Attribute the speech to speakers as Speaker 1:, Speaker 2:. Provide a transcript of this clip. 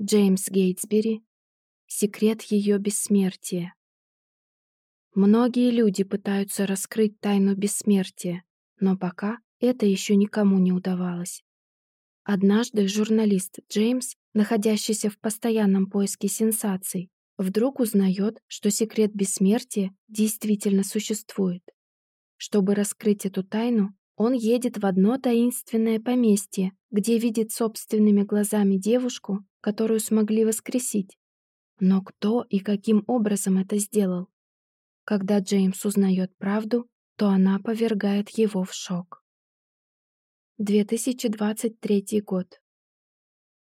Speaker 1: Джеймс Гейтсбери. Секрет ее бессмертия. Многие люди пытаются раскрыть тайну бессмертия, но пока это еще никому не удавалось. Однажды журналист Джеймс, находящийся в постоянном поиске сенсаций, вдруг узнает, что секрет бессмертия действительно существует. Чтобы раскрыть эту тайну, он едет в одно таинственное поместье, где видит собственными глазами девушку, которую смогли воскресить. Но кто и каким образом это сделал? Когда Джеймс узнает правду, то она повергает его в шок. 2023 год.